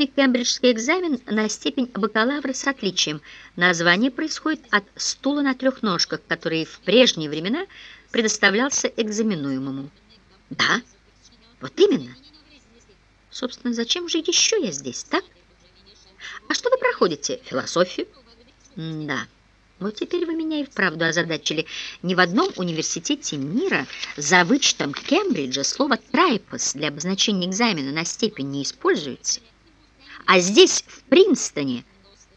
обычный кембриджский экзамен на степень бакалавра с отличием. Название происходит от стула на трех ножках, который в прежние времена предоставлялся экзаменуемому. Да, вот именно. Собственно, зачем же еще я здесь, так? А что вы проходите? Философию? Да. Вот теперь вы меня и вправду озадачили. Ни в одном университете мира за вычетом Кембриджа слово «трайпос» для обозначения экзамена на степень не используется. А здесь, в Принстоне,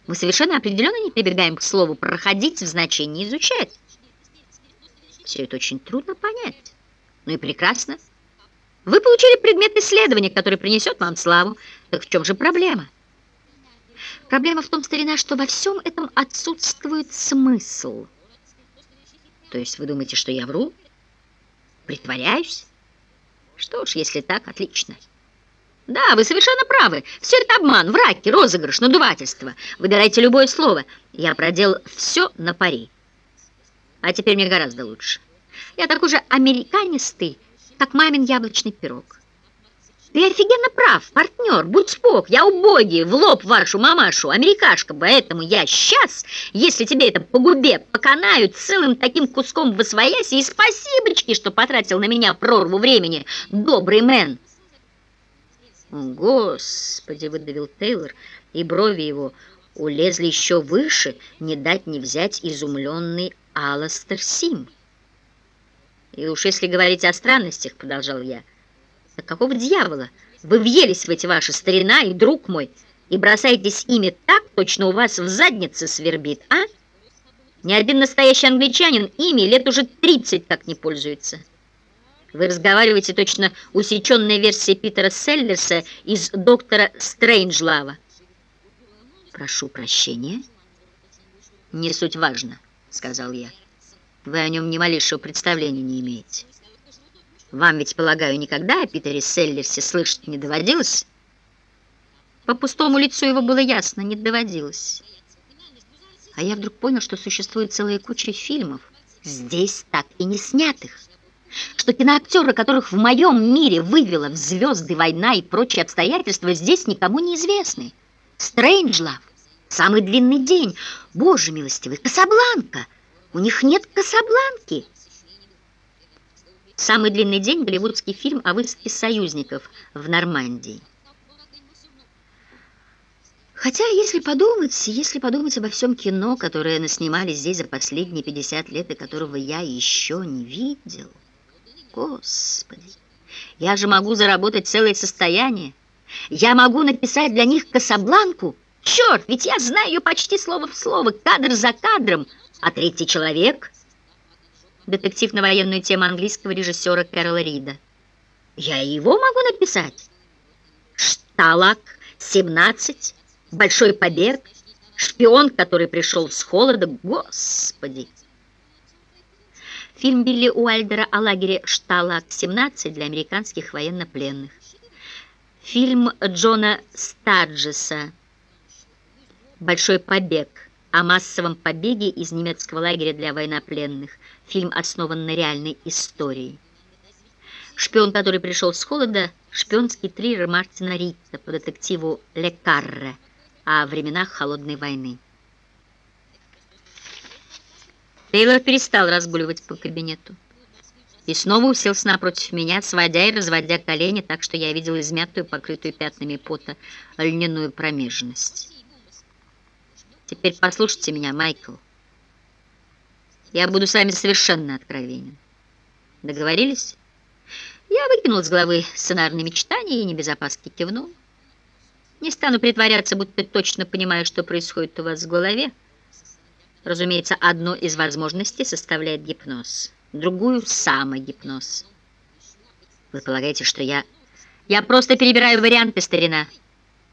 мы совершенно определенно не прибегаем к слову «проходить» в значении «изучать». Все это очень трудно понять. Ну и прекрасно. Вы получили предмет исследования, который принесет вам славу. Так в чем же проблема? Проблема в том, старина, что во всем этом отсутствует смысл. То есть вы думаете, что я вру? Притворяюсь? Что ж, если так, отлично. Да, вы совершенно правы. Все это обман, враки, розыгрыш, надувательство. Выбирайте любое слово. Я проделал все на пари. А теперь мне гораздо лучше. Я такой же американистый, как мамин яблочный пирог. Ты офигенно прав, партнер, будь спок, я убогий, в лоб вашу мамашу, америкашка, поэтому я сейчас, если тебе это по губе поканаю целым таким куском в освояси, и спасибочки, что потратил на меня прорву времени, добрый мэн. Господи, выдавил Тейлор, и брови его улезли еще выше, не дать не взять изумленный Аластер Сим. И уж если говорить о странностях, продолжал я, — так какого дьявола? Вы въелись в эти ваши старина и друг мой, и бросаетесь ими так, точно у вас в заднице свербит, а? Ни один настоящий англичанин ими лет уже 30 как не пользуется. Вы разговариваете точно усеченная версия Питера Селлерса из «Доктора Стрейнджлава». «Прошу прощения». «Не суть важно», — сказал я. «Вы о нем ни малейшего представления не имеете». Вам ведь, полагаю, никогда о Питере Селлерсе слышать не доводилось? По пустому лицу его было ясно, не доводилось. А я вдруг понял, что существует целая куча фильмов, здесь так и не снятых. Что киноактеры, которых в моем мире вывела в звезды война и прочие обстоятельства, здесь никому не известны. Стрэнджлав, самый длинный день, боже милостивый, Касабланка. У них нет Касабланки. Самый длинный день – голливудский фильм о высадке союзников в Нормандии. Хотя, если подумать, если подумать обо всем кино, которое наснимали здесь за последние 50 лет и которого я еще не видел, Господи, я же могу заработать целое состояние. Я могу написать для них Касабланку. Черт, ведь я знаю ее почти слово в слово, кадр за кадром, а третий человек – детектив на военную тему английского режиссера Кэрола Рида. Я его могу написать. Шталак, 17, Большой побег, шпион, который пришел с холода, господи. Фильм Билли Уайльдера о лагере Шталак-17 для американских военнопленных. Фильм Джона Стаджеса «Большой побег» о массовом побеге из немецкого лагеря для военнопленных. Фильм основан на реальной истории. «Шпион, который пришел с холода» – шпионский триллер Мартина Ритта по детективу Ле Карре о временах Холодной войны. Тейлор перестал разгуливать по кабинету и снова уселся напротив меня, сводя и разводя колени, так что я видел измятую, покрытую пятнами пота, льняную промежность. Теперь послушайте меня, Майкл. Я буду с вами совершенно откровенен. Договорились? Я выкинул с головы сценарные мечтания и не без опаски кивнул. Не стану притворяться, будто точно понимаю, что происходит у вас в голове. Разумеется, одну из возможностей составляет гипноз, другую — самогипноз. Вы полагаете, что я... Я просто перебираю варианты, старина.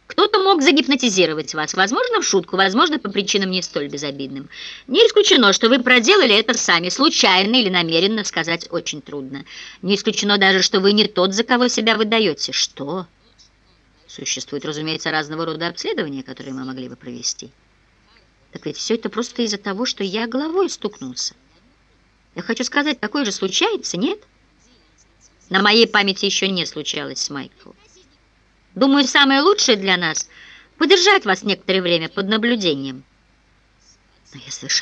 Кто-то мог загипнотизировать вас, возможно, в шутку, возможно, по причинам не столь безобидным. Не исключено, что вы проделали это сами, случайно или намеренно, сказать очень трудно. Не исключено даже, что вы не тот, за кого себя выдаете. Что? Существуют, разумеется, разного рода обследования, которые мы могли бы провести. Так ведь все это просто из-за того, что я головой стукнулся. Я хочу сказать, такое же случается, нет? На моей памяти еще не случалось, Майкл. Думаю, самое лучшее для нас — подержать вас некоторое время под наблюдением. Но я совершенно